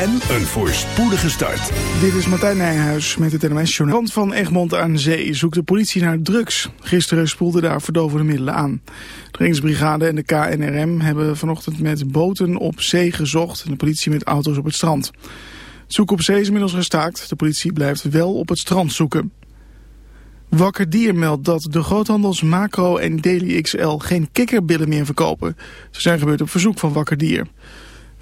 en een voorspoedige start. Dit is Martijn Nijhuis met het NMS Journal. Rand van Egmond aan Zee zoekt de politie naar drugs. Gisteren spoelde daar verdovende middelen aan. De Ringsbrigade en de KNRM hebben vanochtend met boten op zee gezocht... en de politie met auto's op het strand. Zoeken op zee is inmiddels gestaakt. De politie blijft wel op het strand zoeken. Wakker Dier meldt dat de groothandels Macro en Daily XL geen kikkerbillen meer verkopen. Ze zijn gebeurd op verzoek van Wakker Dier.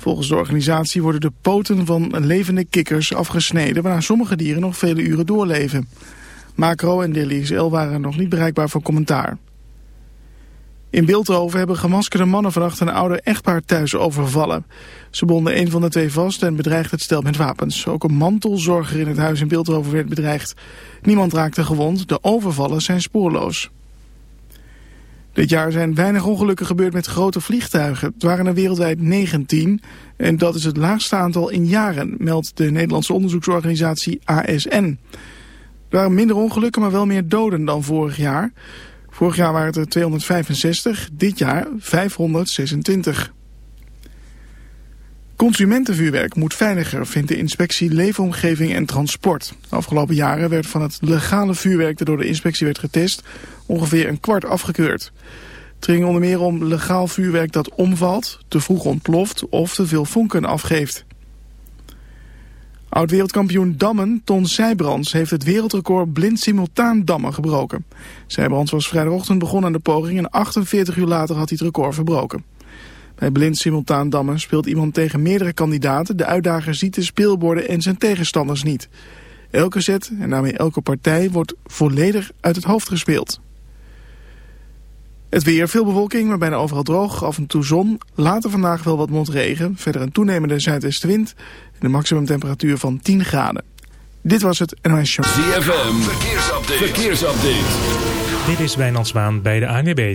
Volgens de organisatie worden de poten van levende kikkers afgesneden... waarna sommige dieren nog vele uren doorleven. Macro en Daily XL waren nog niet bereikbaar voor commentaar. In Beeldhoven hebben gemaskerde mannen vannacht een oude echtpaar thuis overvallen. Ze bonden een van de twee vast en bedreigden het stel met wapens. Ook een mantelzorger in het huis in Beeldhoven werd bedreigd. Niemand raakte gewond, de overvallen zijn spoorloos. Dit jaar zijn weinig ongelukken gebeurd met grote vliegtuigen. Het waren er wereldwijd 19 en dat is het laagste aantal in jaren, meldt de Nederlandse onderzoeksorganisatie ASN. Er waren minder ongelukken, maar wel meer doden dan vorig jaar. Vorig jaar waren het er 265, dit jaar 526. Consumentenvuurwerk moet veiliger, vindt de inspectie Leefomgeving en Transport. De afgelopen jaren werd van het legale vuurwerk dat door de inspectie werd getest ongeveer een kwart afgekeurd. Het ging onder meer om legaal vuurwerk dat omvalt, te vroeg ontploft of te veel vonken afgeeft. Oud-wereldkampioen Dammen, Ton Zijbrands, heeft het wereldrecord blind simultaan dammen gebroken. Zijbrands was vrijdagochtend begonnen aan de poging en 48 uur later had hij het record verbroken. Bij blind simultaan dammen speelt iemand tegen meerdere kandidaten. De uitdager ziet de speelborden en zijn tegenstanders niet. Elke set en daarmee elke partij wordt volledig uit het hoofd gespeeld. Het weer, veel bewolking, maar bijna overal droog. Af en toe zon. Later vandaag wel wat motregen. Verder een toenemende zuidwestenwind. En een maximumtemperatuur van 10 graden. Dit was het NOS Show. ZFM, verkeersupdate. verkeersupdate. Dit is Wijnand Zwaan bij de ANWB.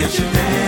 eu te tenho.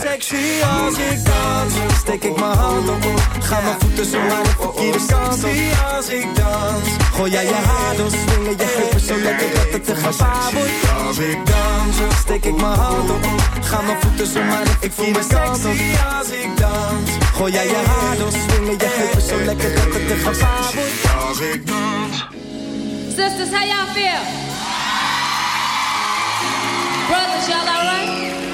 Sexy als ik dans. Steek ik mijn hand op. Ga mijn voeten zo naar de verkeerde kant op. als ik dans. Gooi jij je haar door, swingen je heupen zo lekker dat het te gevaar wordt. Als ik dans, steek ik mijn hand op. Ga mijn voeten zo naar de verkeerde kant op. als ik dans. Gooi jij je haar door, swingen je heupen zo lekker dat het te gevaar wordt. Als ik dans. Sisters, how y'all feel? Brothers, y'all alright?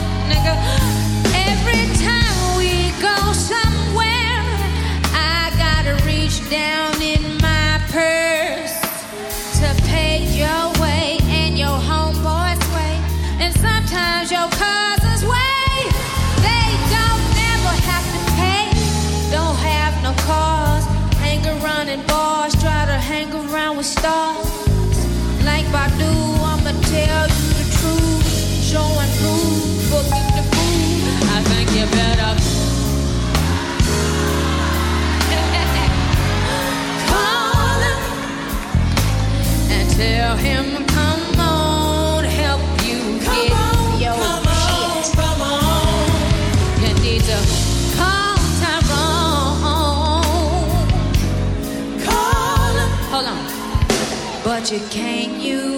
you, can you?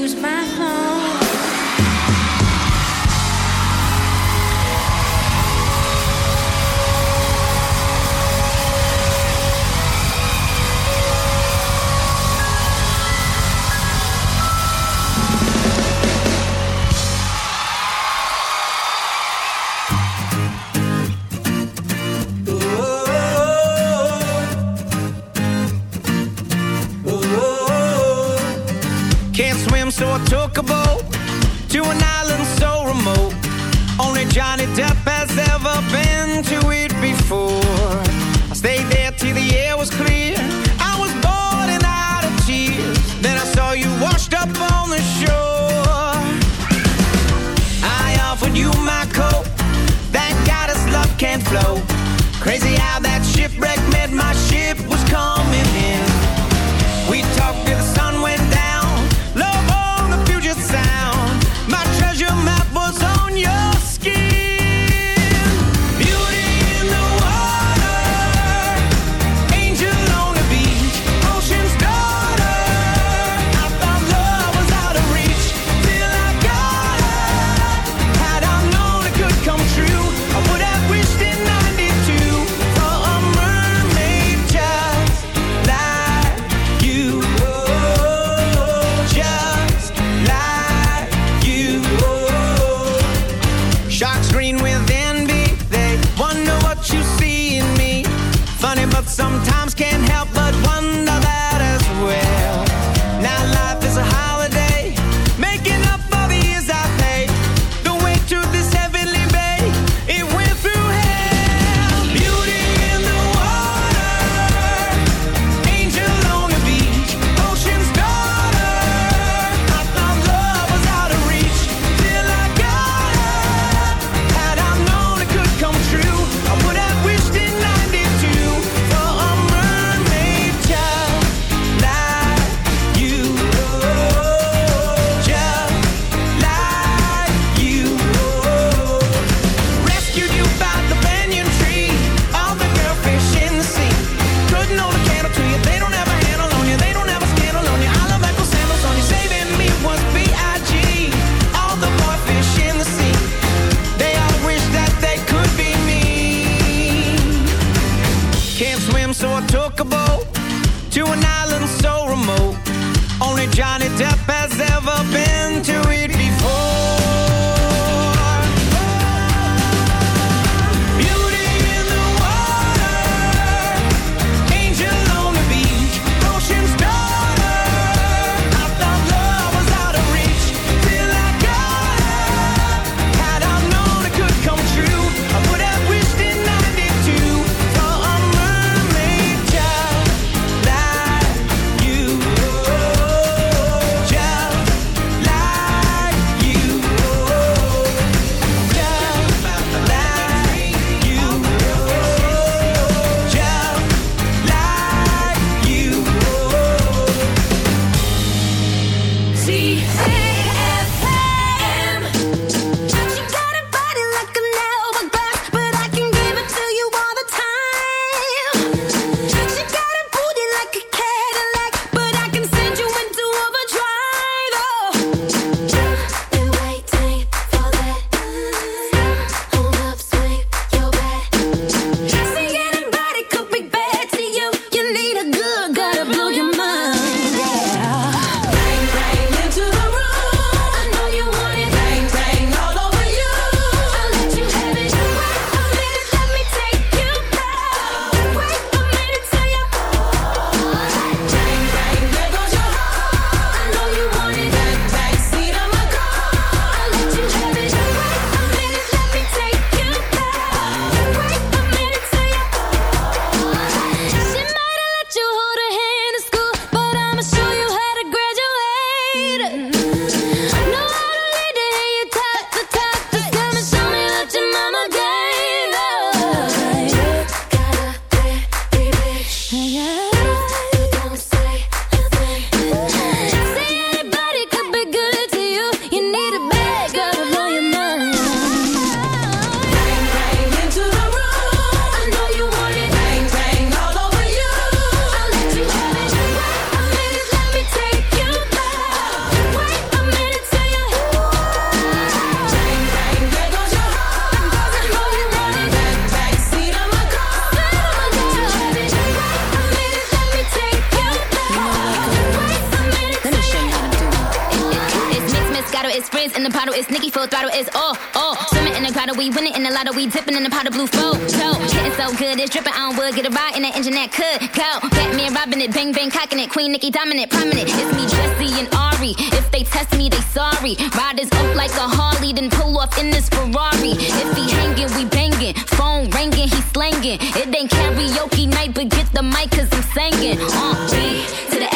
In the bottle, it's Nicky full throttle, it's all, all. Swimming in the grotto, we winning in the lotto, we dipping in the pot of blue flow. So, getting so good, it's dripping on wood, get a ride in the engine that could go. Batman robbing it, bang bang cocking it, Queen Nicki dominant, prominent. It's me, Jesse and Ari. If they test me, they sorry. Riders up like a Harley, then pull off in this Ferrari. If he hanging, we banging. Phone ringing, he slanging. It ain't karaoke night, but get the mic, cause I'm singing. Uh, B to the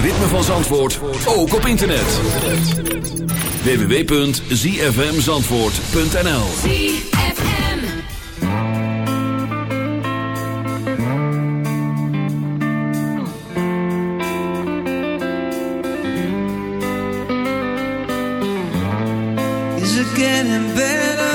ritme van Zandvoort ook op internet. www.zfmzandvoort.nl ZFM. Is it getting better?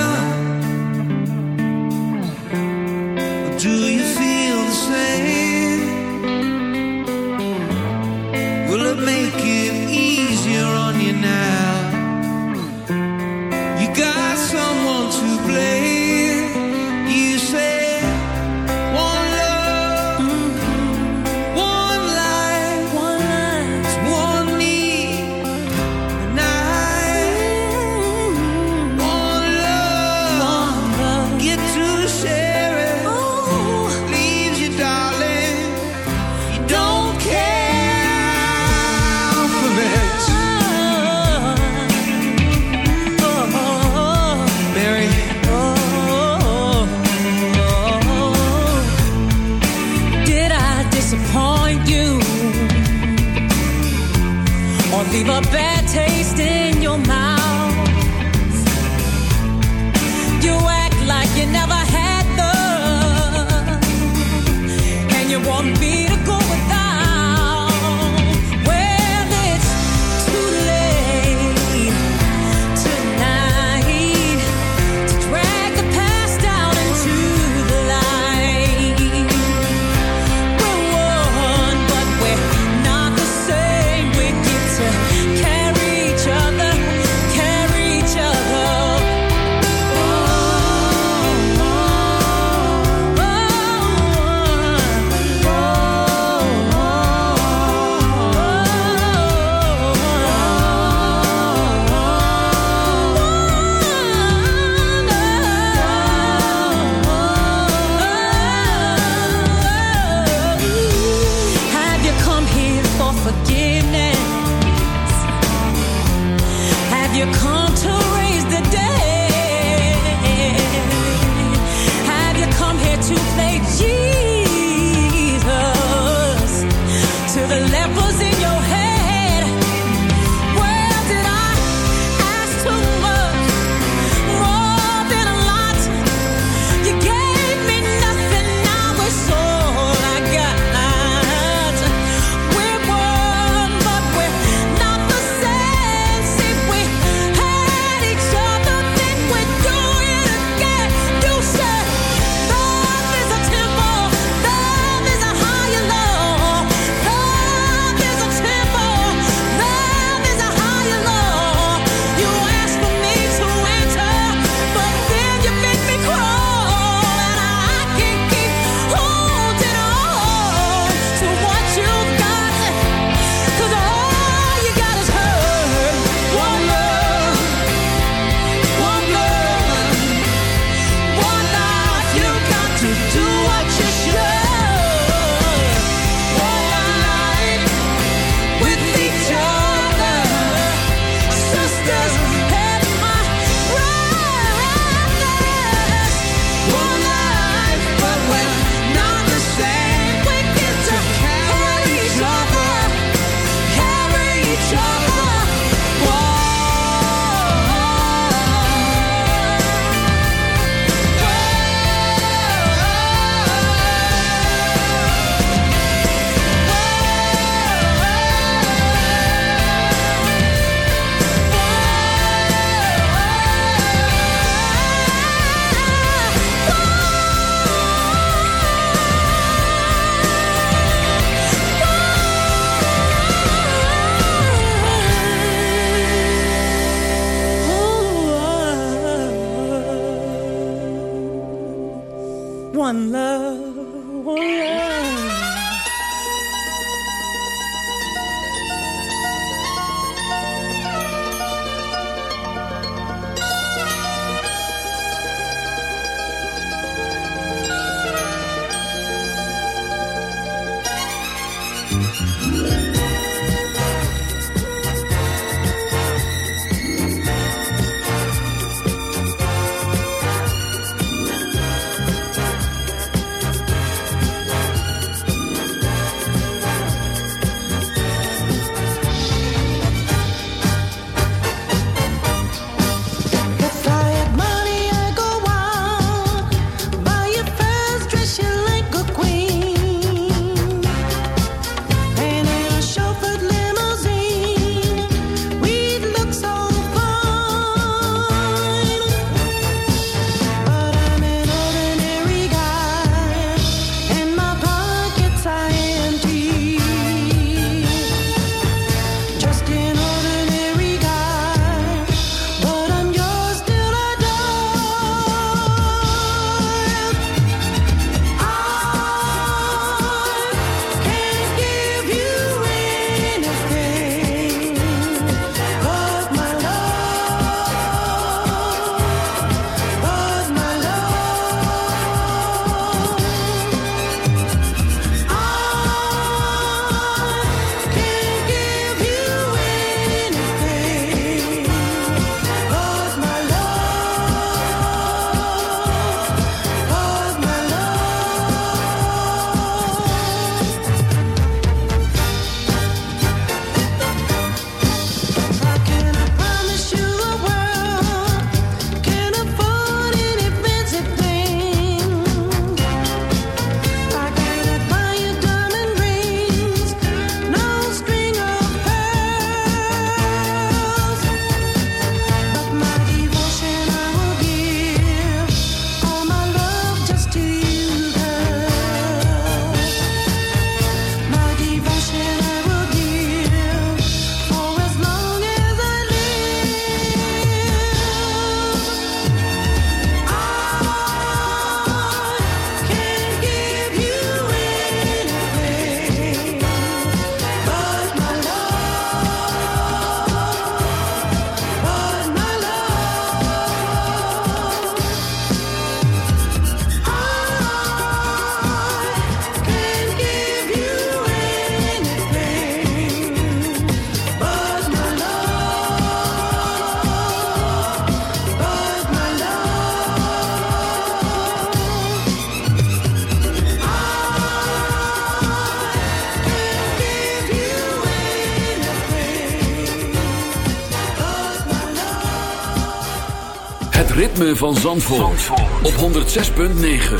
van Zandvoort, Zandvoort. op 106.9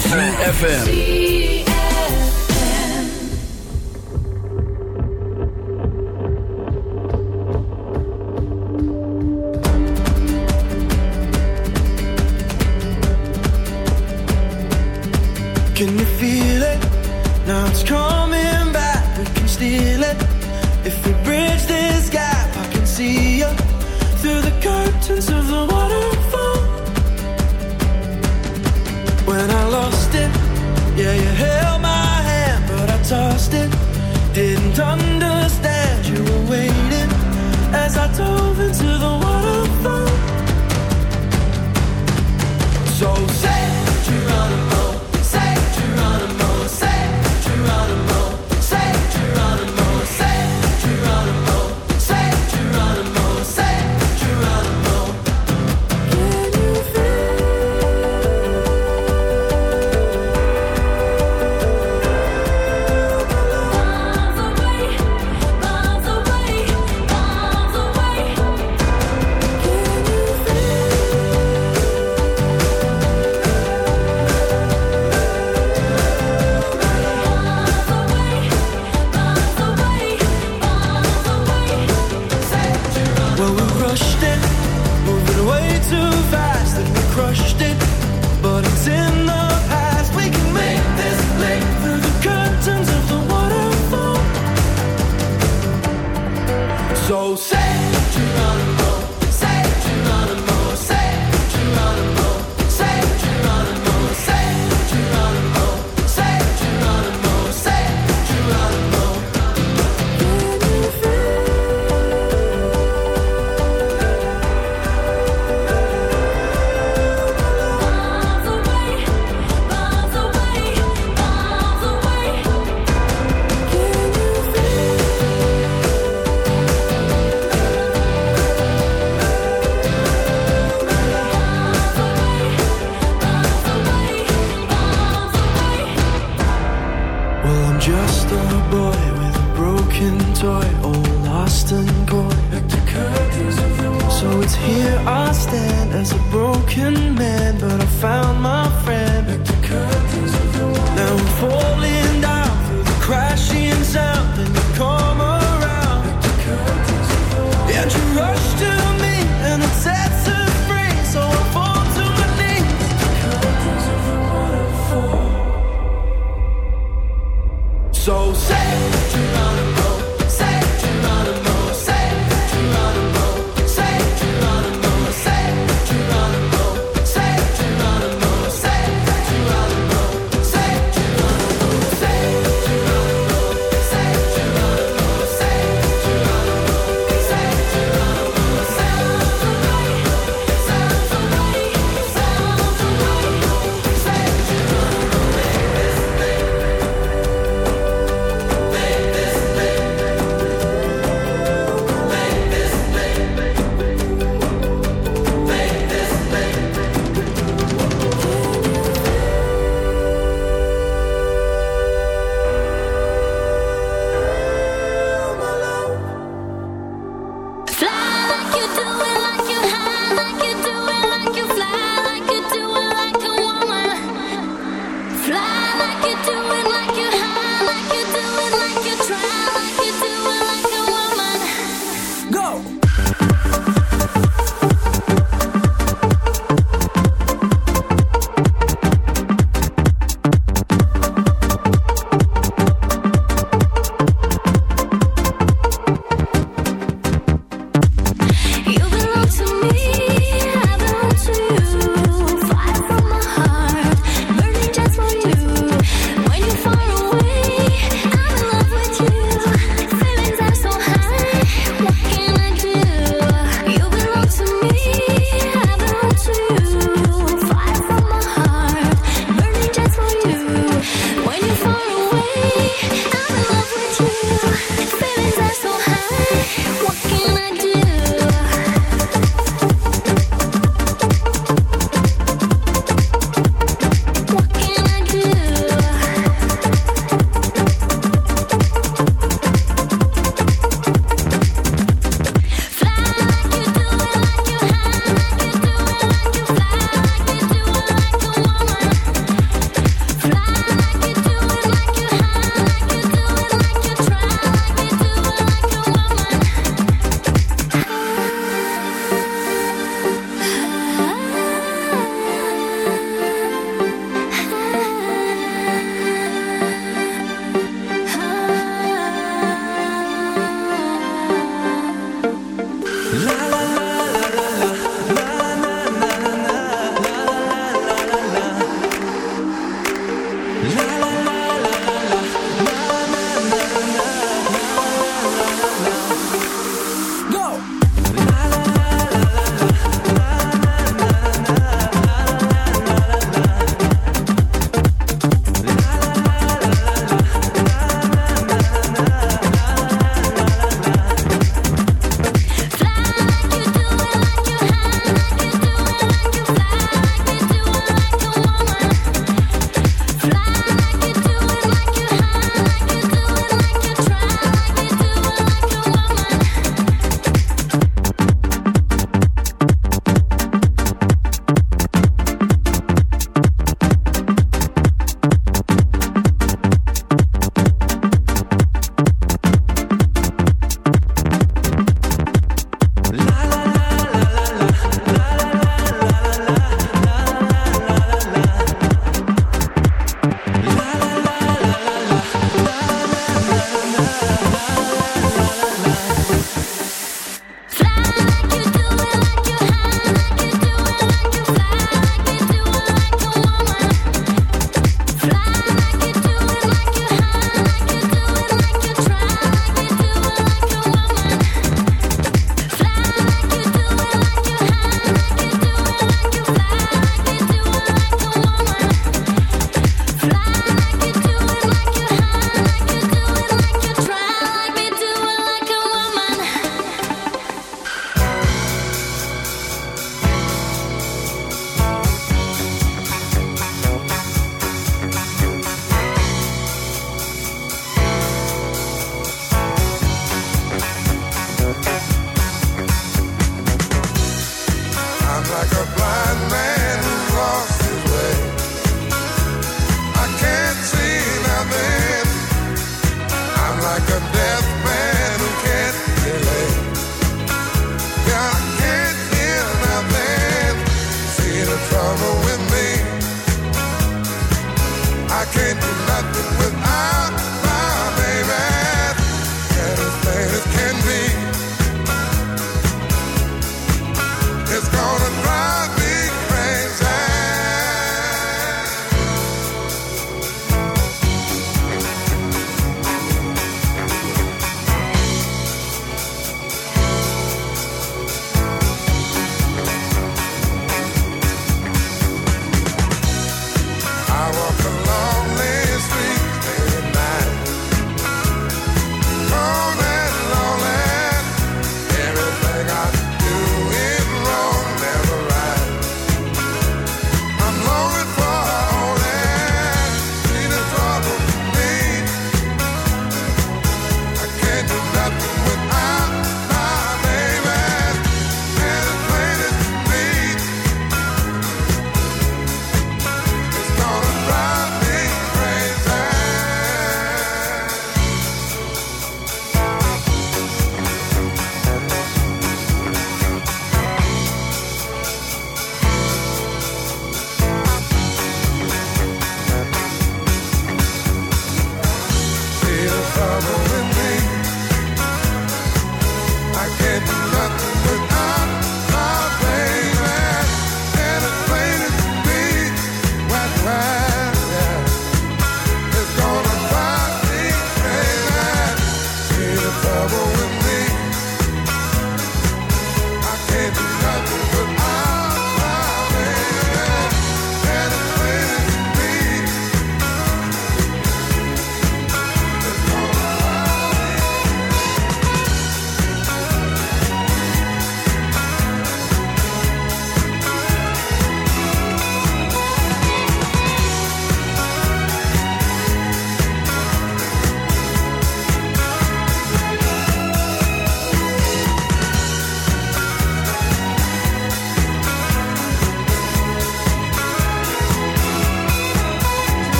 CFFM Can you feel it? Now it's coming back We can steal it If we bridge this gap I can see you Through the curtains of the tongue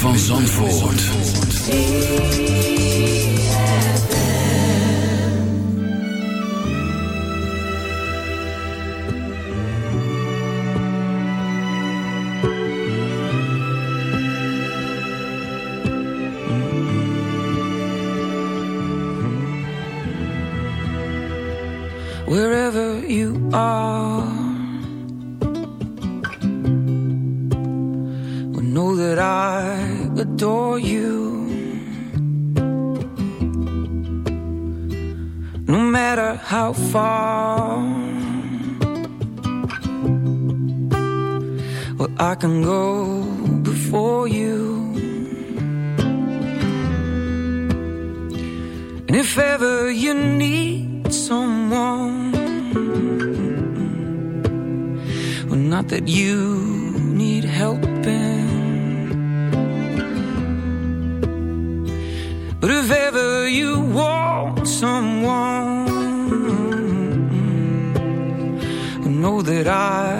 van Zandvoort. helping. But if ever you want someone, know that I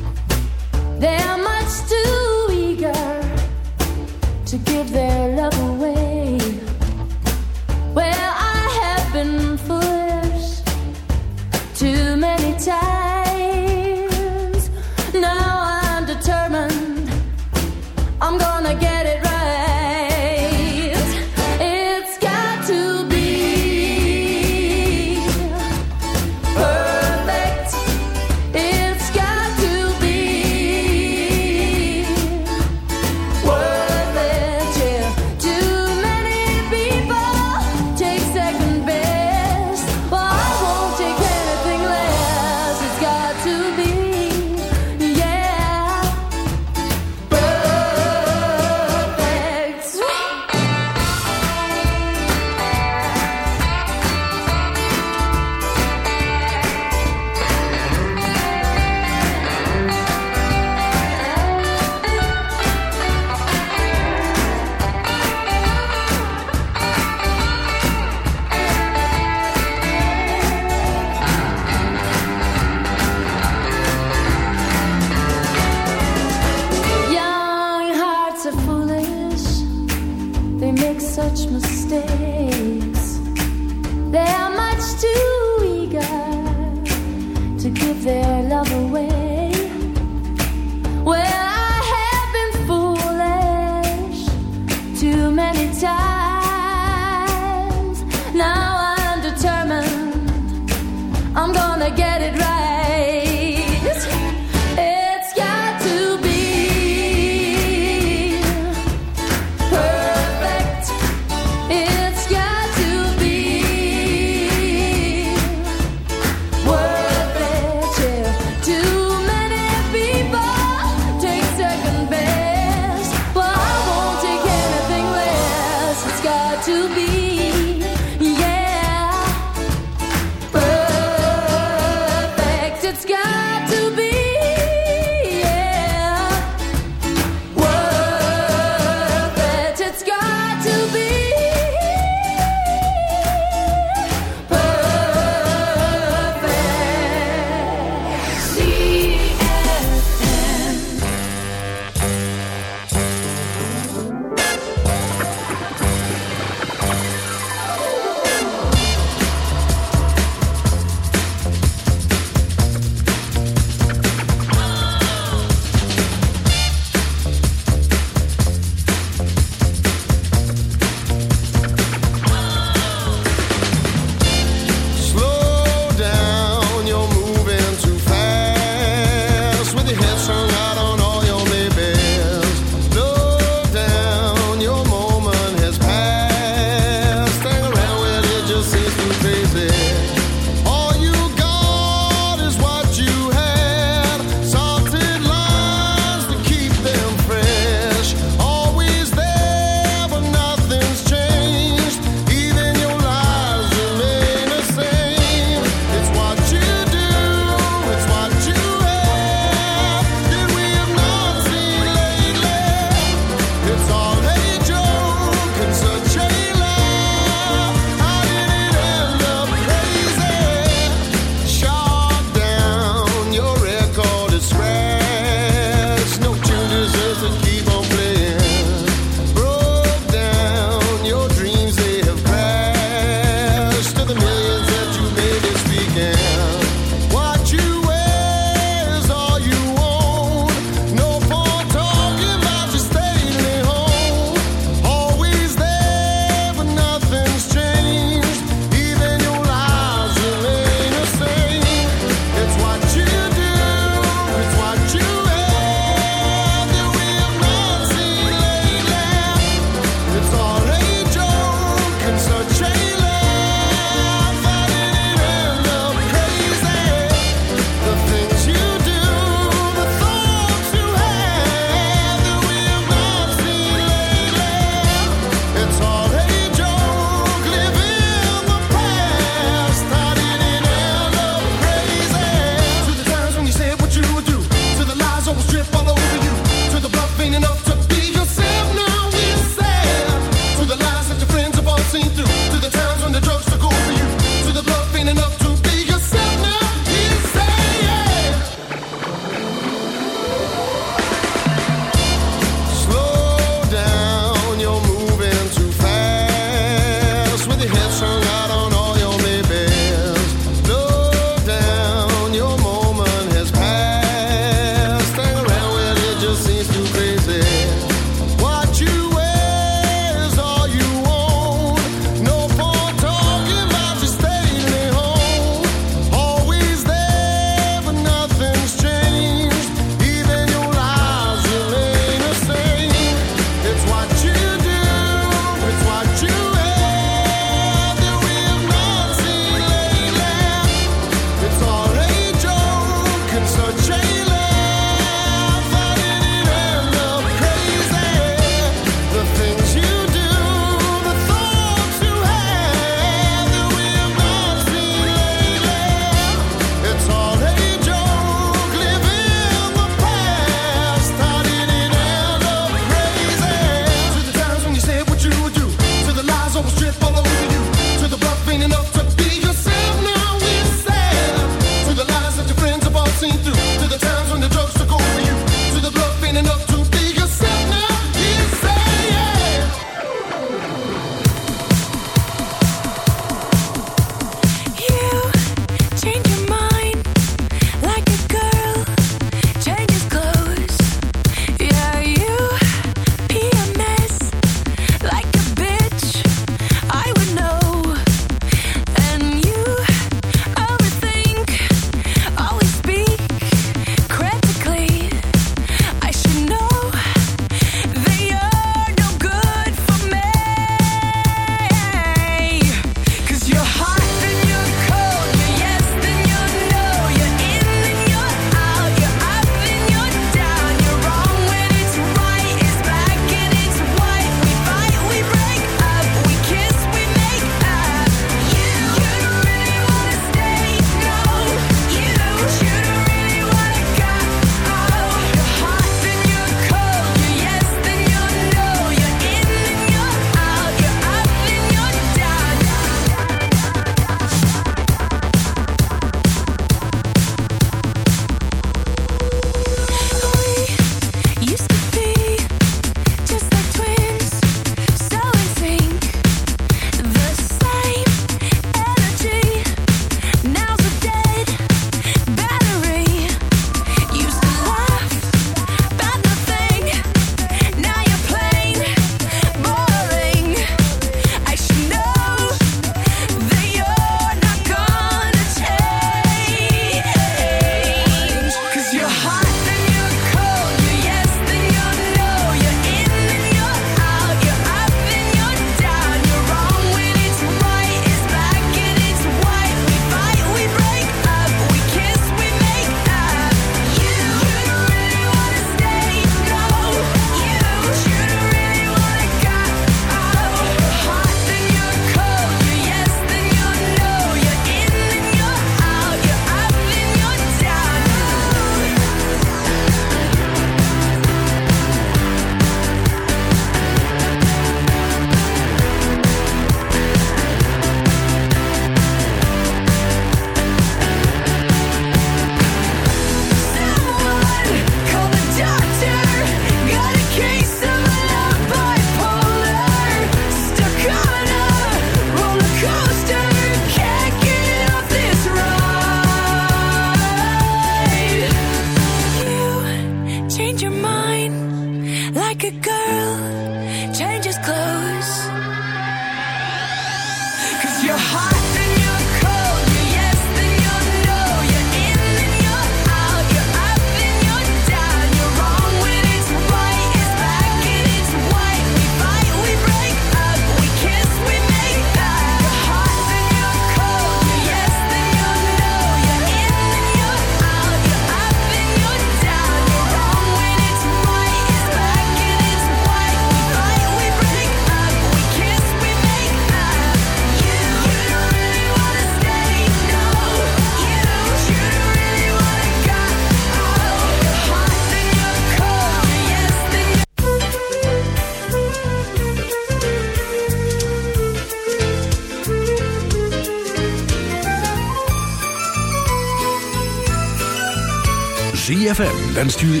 Wenst u